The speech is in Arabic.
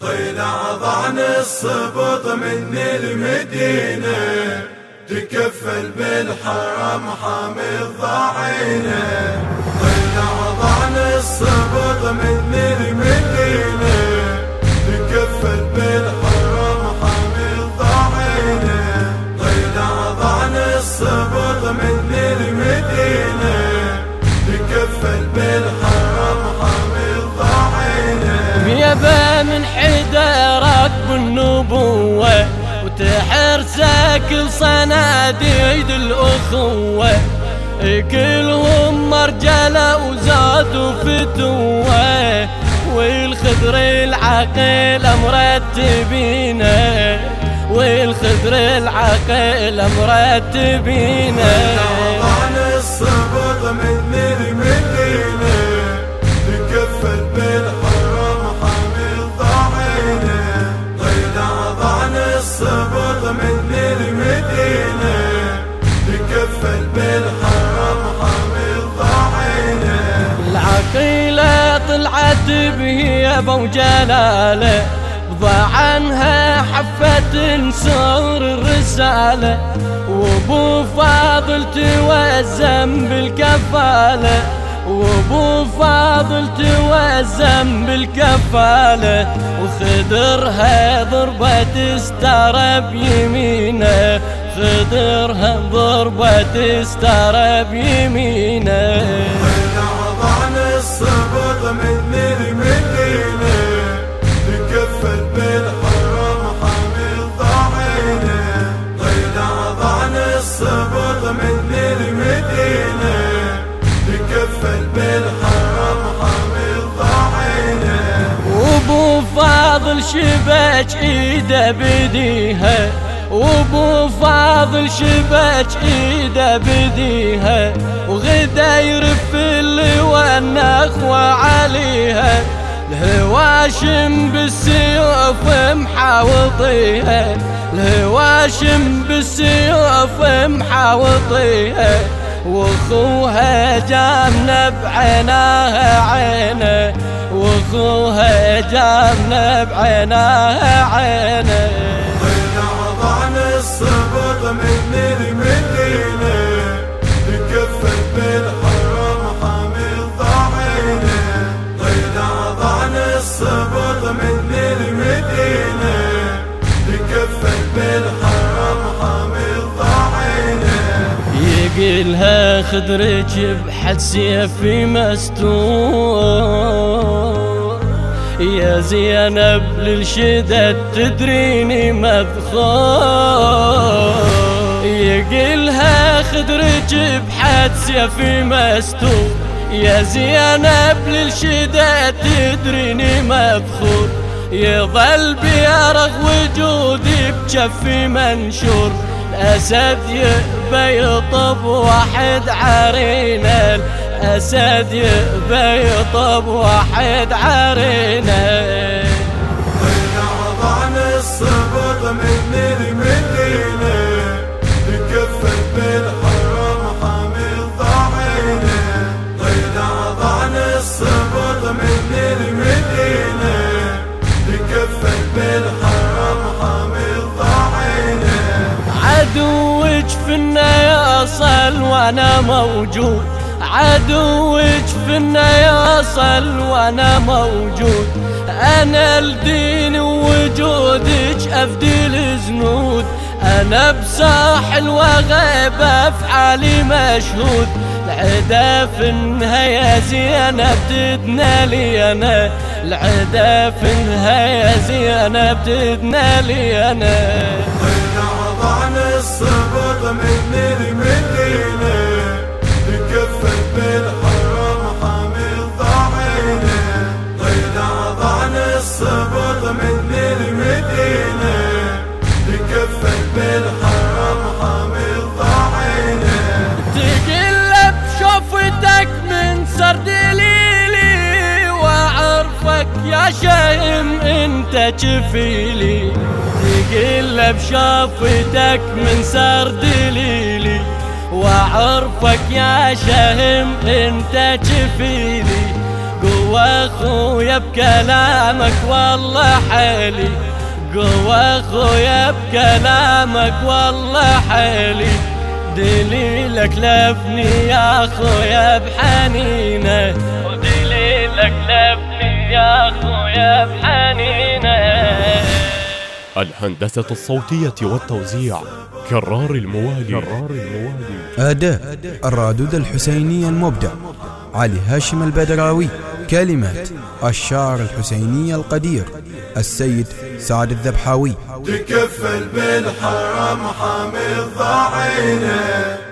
طلع ضعن الصبط من المدينة تكفل بالحرم حامي الضعينة طلع ضعن الصبط من المدينة تكفل بالحرم حامي الضعينة طلع ضعن الصبط من المدينة بالنبوة وتحرسك صناديد الأخوة. كلهم مرجلة وزادوا فتوة. والخضر العقيل مرتبينه. والخضر العقيل مرتبينه. من المدينة تكفل بالحرم حامي الضعينة العقيلة طلعت بهيبة وجلالة ضاع عنها حفة نصر الرسالة وأبو فاضل توزم بالكفالة. وابو فاضل توزم بالكفالة وخدرها ضربة استار بيمينة. خدرها ضربة استار بيمينة. طلع ضعن الصبط من المدينة تكفل بالحرم فاضل شبك إيده بديها وأبو فاضل شبك إيده بديها وغدا يرف اللواء النخوة عليها. الهواشم بالسيوف محاوطيها الهواشم بالسيوف محاوطيها وأخوها جامنا بعيناها عينه. واخوها جامنا بعيناها عينه. طلع ضعن الصبط من المدينة تكفل بالحرم يقلها خدرك بحد سيفي مستور. يا زينب للشدد تدريني مذخور يقلها خدرك بحد سيفي مستور. يا زينب للشدد تدريني مذخور يظل بيرغ وجودي بجفي منشور. الأسد يبى يطب واحد عرينا الأسد يبى يطب واحد عرينا. طلع ضعن الصبط من المدينة يصل وأنا موجود عدوك فينا يصل وأنا موجود. أنا الدين ووجودك افدي الزنود أنا بساحل وغيب أفعالي مشهود. العدا في النهاية زينب تدنا لي أنا. العدا في النهاية زينب تدنا لي أنا. ضعن الصبط من المدينة تكفل بالحرم حامي الضعينة طلع ضعن الصبط من المدينة تكفل بالحرم حامي الضعينة تقلب شوفتك من سرد ليلي واعرفك يا شايم أنت جفيلي. تقلب شوفتك من سرد ليلي وأعرفك يا شهم أنت جفيلي قوة خويا بكلامك والله حالي قوة خويا بكلامك والله حالي دليلك لفني يا خويا بحنينة. ودليلك لفني يا خويا بحنينة. الهندسة الصوتية والتوزيع كرار الموالي. كرار الموالي. أداء الرادود الحسيني المبدع علي هاشم البدراوي كلمات الشاعر الحسيني القدير السيد سعد الذبحاوي. تكفل بالحرم حامي الضعينه